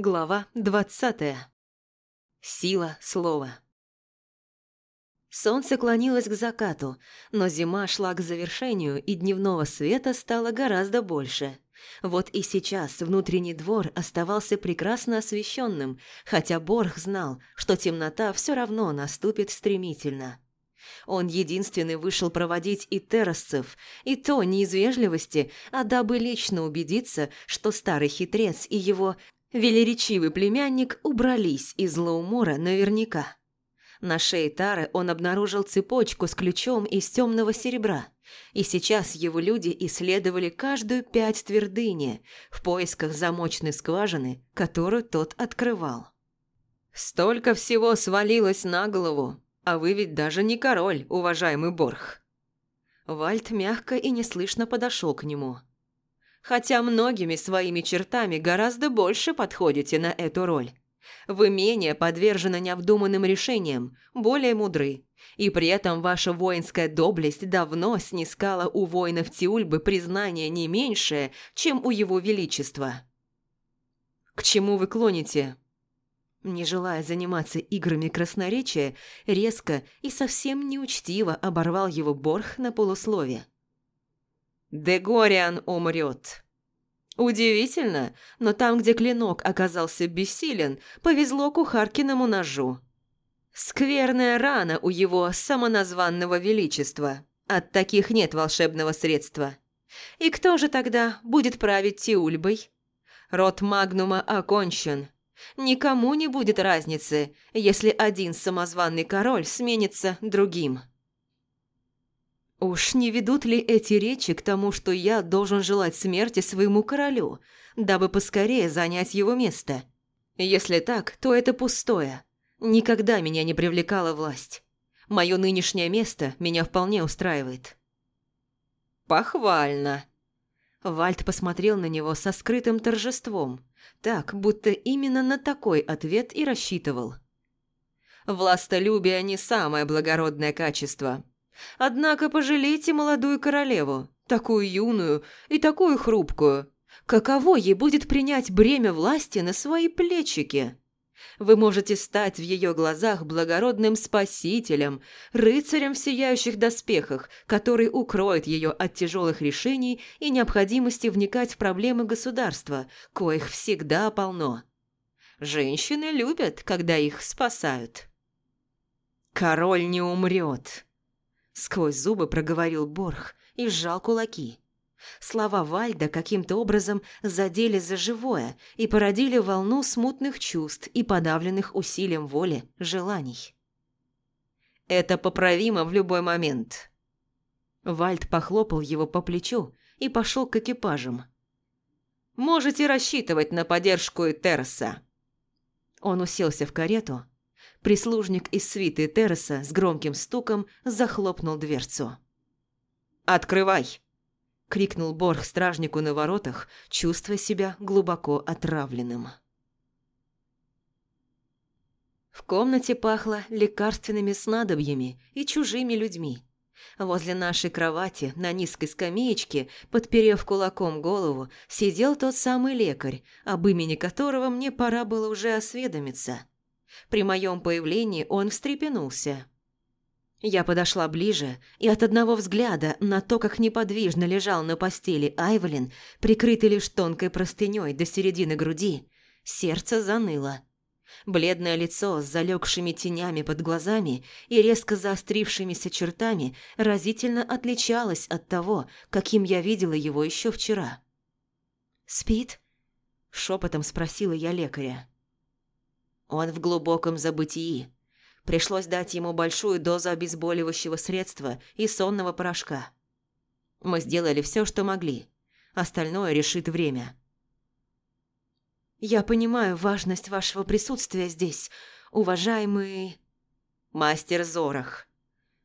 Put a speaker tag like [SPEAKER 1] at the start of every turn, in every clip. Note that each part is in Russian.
[SPEAKER 1] Глава двадцатая. Сила слова. Солнце клонилось к закату, но зима шла к завершению, и дневного света стало гораздо больше. Вот и сейчас внутренний двор оставался прекрасно освещенным, хотя Борг знал, что темнота все равно наступит стремительно. Он единственный вышел проводить и террасцев, и то не из вежливости, а дабы лично убедиться, что старый хитрец и его велеречивый племянник убрались из Лаумора наверняка. На шее Тары он обнаружил цепочку с ключом из темного серебра, и сейчас его люди исследовали каждую пять твердыни в поисках замочной скважины, которую тот открывал. «Столько всего свалилось на голову, а вы ведь даже не король, уважаемый Борх». Вальт мягко и неслышно подошел к нему – хотя многими своими чертами гораздо больше подходите на эту роль. Вы менее подвержены необдуманным решениям, более мудры, и при этом ваша воинская доблесть давно снискала у воинов Тиульбы признание не меньшее, чем у его величества. К чему вы клоните? Не желая заниматься играми красноречия, резко и совсем неучтиво оборвал его Борх на полуслове. Дегориан умрет. Удивительно, но там, где клинок оказался бессилен, повезло кухаркиному ножу. Скверная рана у его самоназванного величества. От таких нет волшебного средства. И кто же тогда будет править Тиульбой? Род Магнума окончен. Никому не будет разницы, если один самозванный король сменится другим. Уж не ведут ли эти речи к тому, что я должен желать смерти своему королю, дабы поскорее занять его место? Если так, то это пустое. Никогда меня не привлекала власть. Мое нынешнее место меня вполне устраивает. Похвально. Вальт посмотрел на него со скрытым торжеством, так, будто именно на такой ответ и рассчитывал. Властолюбие не самое благородное качество, Однако пожалейте молодую королеву, такую юную и такую хрупкую. Каково ей будет принять бремя власти на свои плечики? Вы можете стать в ее глазах благородным спасителем, рыцарем в сияющих доспехах, который укроет ее от тяжелых решений и необходимости вникать в проблемы государства, коих всегда полно. Женщины любят, когда их спасают. «Король не умрет», Сквозь зубы проговорил Борх и сжал кулаки. Слова Вальда каким-то образом задели за живое и породили волну смутных чувств и подавленных усилием воли желаний. «Это поправимо в любой момент». Вальд похлопал его по плечу и пошел к экипажам. «Можете рассчитывать на поддержку Терса». Он уселся в карету, Прислужник из свиты Терреса с громким стуком захлопнул дверцу. «Открывай!» – крикнул Борг стражнику на воротах, чувствуя себя глубоко отравленным. В комнате пахло лекарственными снадобьями и чужими людьми. Возле нашей кровати на низкой скамеечке, подперев кулаком голову, сидел тот самый лекарь, об имени которого мне пора было уже осведомиться – при моем появлении он встрепенулся. Я подошла ближе, и от одного взгляда на то, как неподвижно лежал на постели Айвелин, прикрытый лишь тонкой простыней до середины груди, сердце заныло. Бледное лицо с залегшими тенями под глазами и резко заострившимися чертами разительно отличалось от того, каким я видела его еще вчера. «Спит?» – шепотом спросила я лекаря. Он в глубоком забытии. Пришлось дать ему большую дозу обезболивающего средства и сонного порошка. Мы сделали все, что могли. Остальное решит время. «Я понимаю важность вашего присутствия здесь, уважаемый...» «Мастер Зорах».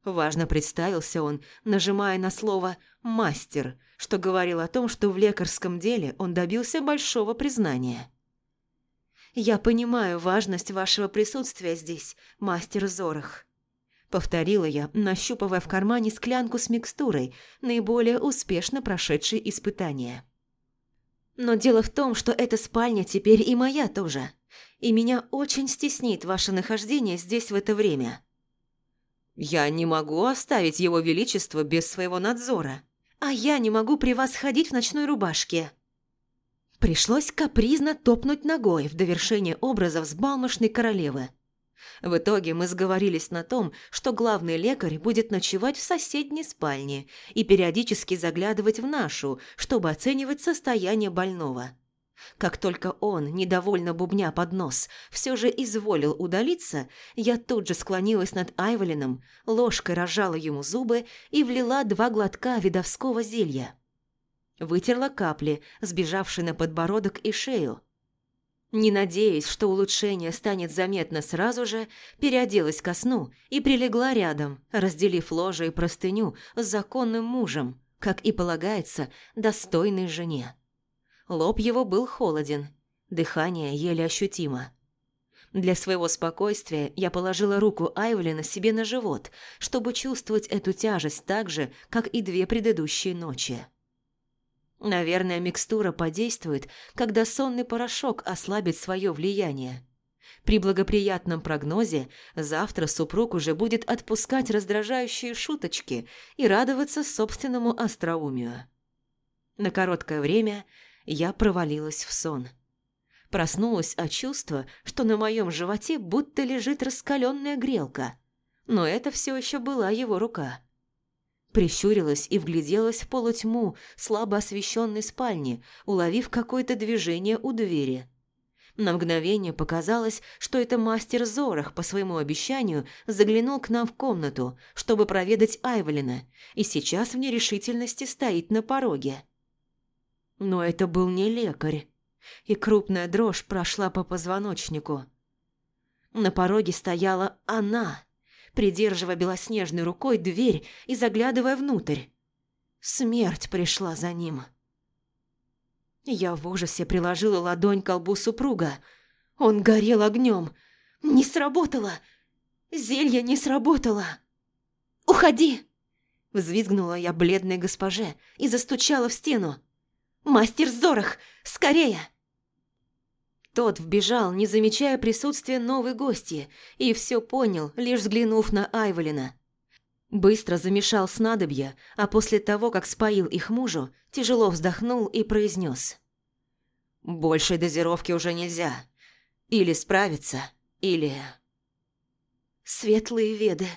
[SPEAKER 1] Важно представился он, нажимая на слово «мастер», что говорил о том, что в лекарском деле он добился большого признания. «Я понимаю важность вашего присутствия здесь, мастер Зорах», – повторила я, нащупывая в кармане склянку с микстурой, наиболее успешно прошедшей испытания. Но дело в том, что эта спальня теперь и моя тоже. И меня очень стеснит ваше нахождение здесь в это время. Я не могу оставить его величество без своего надзора. А я не могу при вас ходить в ночной рубашке. Пришлось капризно топнуть ногой в довершение образа взбалмошной королевы. В итоге мы сговорились на том, что главный лекарь будет ночевать в соседней спальне и периодически заглядывать в нашу, чтобы оценивать состояние больного. Как только он, недовольно бубня под нос, все же изволил удалиться, я тут же склонилась над Айволином, ложкой разжала ему зубы и влила два глотка видовского зелья. Вытерла капли, сбежавшие на подбородок и шею, не надеясь, что улучшение станет заметно сразу же, переоделась ко сну и прилегла рядом, разделив ложе и простыню с законным мужем, как и полагается достойной жене. Лоб его был холоден, дыхание еле ощутимо. Для своего спокойствия я положила руку Айвлина себе на живот, чтобы чувствовать эту тяжесть так же, как и две предыдущие ночи. Наверное, микстура подействует, когда сонный порошок ослабит свое влияние. При благоприятном прогнозе завтра супруг уже будет отпускать раздражающие шуточки и радоваться собственному остроумию. На короткое время я провалилась в сон. Проснулась от чувства, что на моем животе будто лежит раскаленная грелка. Но это все еще была его рука. Прищурилась и вгляделась в полутьму слабо освещенной спальни, уловив какое-то движение у двери. На мгновение показалось, что это мастер Зорах по своему обещанию заглянул к нам в комнату, чтобы проведать Айвелина, и сейчас в нерешительности стоит на пороге. Но это был не лекарь, и крупная дрожь прошла по позвоночнику. На пороге стояла она, придерживая белоснежной рукой дверь и заглядывая внутрь. Смерть пришла за ним. Я в ужасе приложила ладонь к колбу супруга. Он горел огнем. Не сработало. Зелье не сработало. «Уходи!» Взвизгнула я бледной госпоже и застучала в стену. «Мастер Зорах, скорее!» Тот вбежал, не замечая присутствия новой гости, и все понял, лишь взглянув на Айволина. Быстро замешал снадобья, а после того, как споил их мужу, тяжело вздохнул и произнес. «Большей дозировки уже нельзя. Или справиться, или...» «Светлые веды,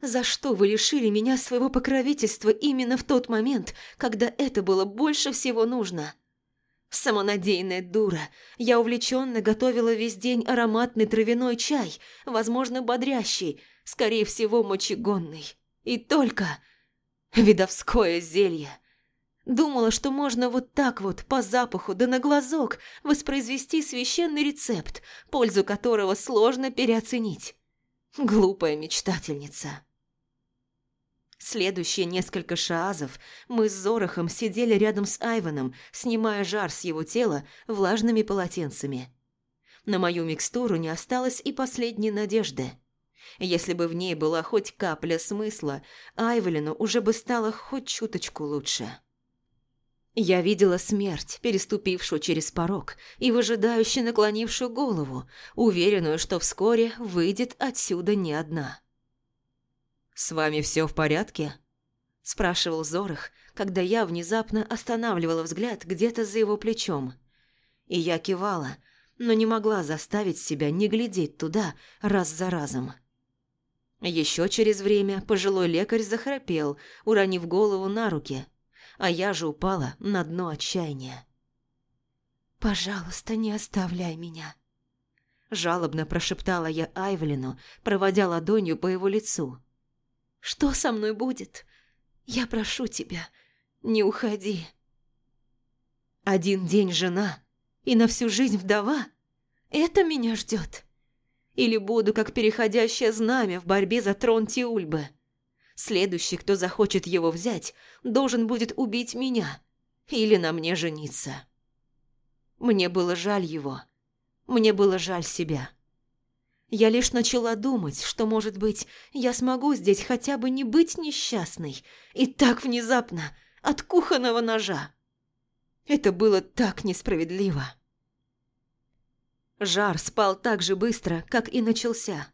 [SPEAKER 1] за что вы лишили меня своего покровительства именно в тот момент, когда это было больше всего нужно?» Самонадеянная дура. Я увлеченно готовила весь день ароматный травяной чай, возможно, бодрящий, скорее всего, мочегонный. И только... Видовское зелье. Думала, что можно вот так вот, по запаху да на глазок, воспроизвести священный рецепт, пользу которого сложно переоценить. Глупая мечтательница. Следующие несколько шаазов мы с Зорохом сидели рядом с Айваном, снимая жар с его тела влажными полотенцами. На мою микстуру не осталось и последней надежды. Если бы в ней была хоть капля смысла, Айвелину уже бы стало хоть чуточку лучше. Я видела смерть, переступившую через порог и выжидающую наклонившую голову, уверенную, что вскоре выйдет отсюда не одна. «С вами все в порядке?» – спрашивал Зорах, когда я внезапно останавливала взгляд где-то за его плечом. И я кивала, но не могла заставить себя не глядеть туда раз за разом. Еще через время пожилой лекарь захрапел, уронив голову на руки, а я же упала на дно отчаяния. «Пожалуйста, не оставляй меня», – жалобно прошептала я Айвлину, проводя ладонью по его лицу – что со мной будет? Я прошу тебя, не уходи. Один день жена и на всю жизнь вдова? Это меня ждет. Или буду как переходящее знамя в борьбе за трон Тиульбы? Следующий, кто захочет его взять, должен будет убить меня или на мне жениться. Мне было жаль его. Мне было жаль себя. Я лишь начала думать, что, может быть, я смогу здесь хотя бы не быть несчастной. И так внезапно, от кухонного ножа. Это было так несправедливо. Жар спал так же быстро, как и начался.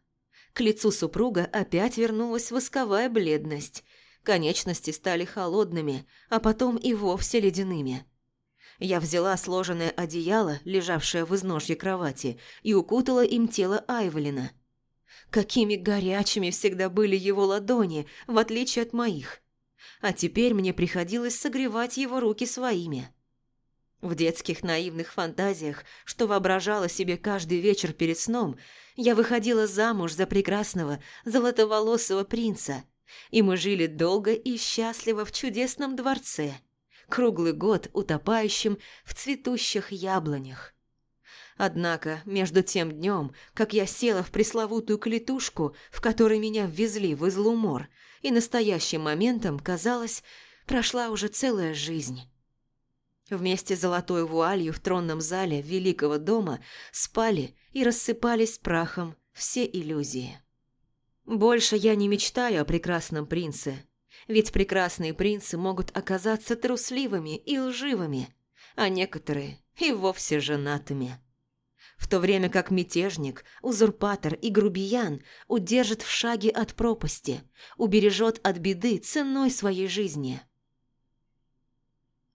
[SPEAKER 1] К лицу супруга опять вернулась восковая бледность. Конечности стали холодными, а потом и вовсе ледяными. Я взяла сложенное одеяло, лежавшее в изножье кровати, и укутала им тело Айвелина. Какими горячими всегда были его ладони, в отличие от моих. А теперь мне приходилось согревать его руки своими. В детских наивных фантазиях, что воображала себе каждый вечер перед сном, я выходила замуж за прекрасного золотоволосого принца, и мы жили долго и счастливо в чудесном дворце – круглый год утопающим в цветущих яблонях. Однако, между тем днем, как я села в пресловутую клетушку, в которой меня ввезли в излумор, и настоящим моментом, казалось, прошла уже целая жизнь. Вместе с золотой вуалью в тронном зале великого дома спали и рассыпались прахом все иллюзии. Больше я не мечтаю о прекрасном принце, ведь прекрасные принцы могут оказаться трусливыми и лживыми, а некоторые и вовсе женатыми. В то время как мятежник, узурпатор и грубиян удержит в шаге от пропасти, убережет от беды ценой своей жизни.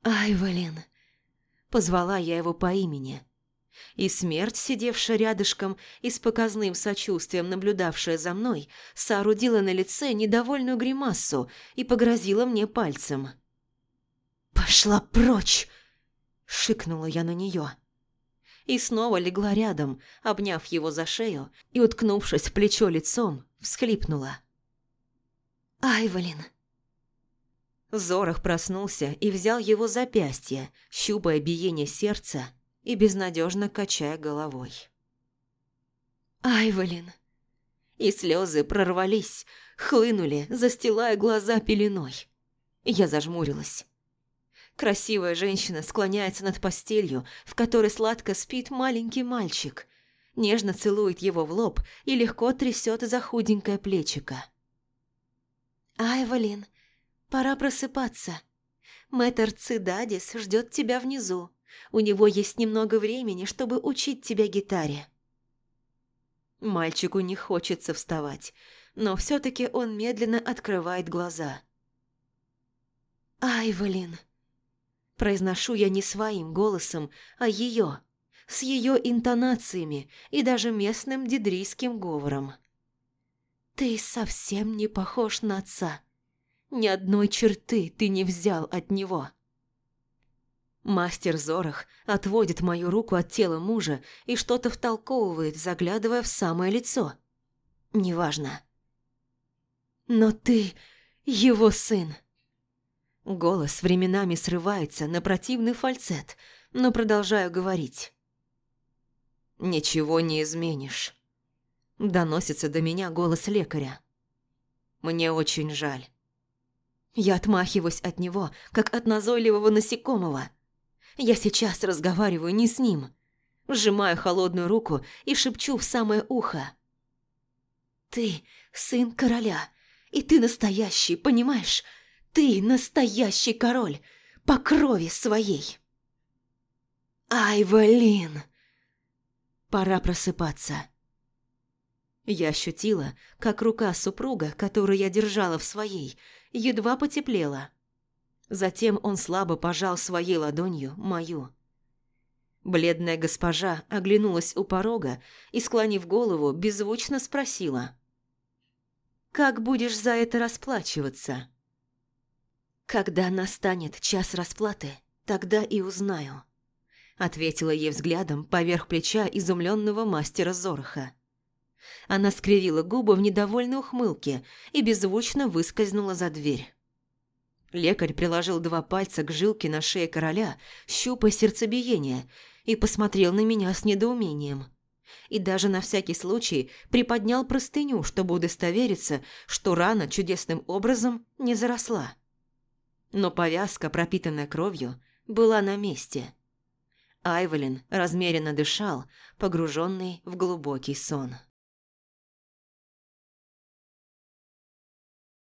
[SPEAKER 1] «Айвалин!» – позвала я его по имени – и смерть, сидевшая рядышком и с показным сочувствием наблюдавшая за мной, соорудила на лице недовольную гримасу и погрозила мне пальцем. «Пошла прочь!» – шикнула я на нее. И снова легла рядом, обняв его за шею и, уткнувшись в плечо лицом, всхлипнула. «Айвалин!» Зорох проснулся и взял его запястье, щупая биение сердца и безнадежно качая головой. «Айволин!» И слезы прорвались, хлынули, застилая глаза пеленой. Я зажмурилась. Красивая женщина склоняется над постелью, в которой сладко спит маленький мальчик. Нежно целует его в лоб и легко трясет за худенькое плечико. «Айволин, пора просыпаться. Мэтр Цидадис ждет тебя внизу. У него есть немного времени, чтобы учить тебя гитаре». Мальчику не хочется вставать, но все-таки он медленно открывает глаза. «Айвелин!» Произношу я не своим голосом, а ее, с ее интонациями и даже местным дидрийским говором. «Ты совсем не похож на отца. Ни одной черты ты не взял от него». Мастер Зорах отводит мою руку от тела мужа и что-то втолковывает, заглядывая в самое лицо. Неважно. «Но ты его сын!» Голос временами срывается на противный фальцет, но продолжаю говорить. «Ничего не изменишь», – доносится до меня голос лекаря. «Мне очень жаль». Я отмахиваюсь от него, как от назойливого насекомого – я сейчас разговариваю не с ним. Сжимаю холодную руку и шепчу в самое ухо. «Ты сын короля, и ты настоящий, понимаешь? Ты настоящий король, по крови своей!» «Айвалин!» Пора просыпаться. Я ощутила, как рука супруга, которую я держала в своей, едва потеплела – Затем он слабо пожал своей ладонью мою. Бледная госпожа оглянулась у порога и, склонив голову, беззвучно спросила. «Как будешь за это расплачиваться?» «Когда настанет час расплаты, тогда и узнаю», ответила ей взглядом поверх плеча изумленного мастера Зороха. Она скривила губы в недовольной ухмылке и беззвучно выскользнула за дверь. Лекарь приложил два пальца к жилке на шее короля, щупая сердцебиение, и посмотрел на меня с недоумением. И даже на всякий случай приподнял простыню, чтобы удостовериться, что рана чудесным образом не заросла. Но повязка, пропитанная кровью, была на месте. Айвелин размеренно дышал, погруженный в глубокий сон.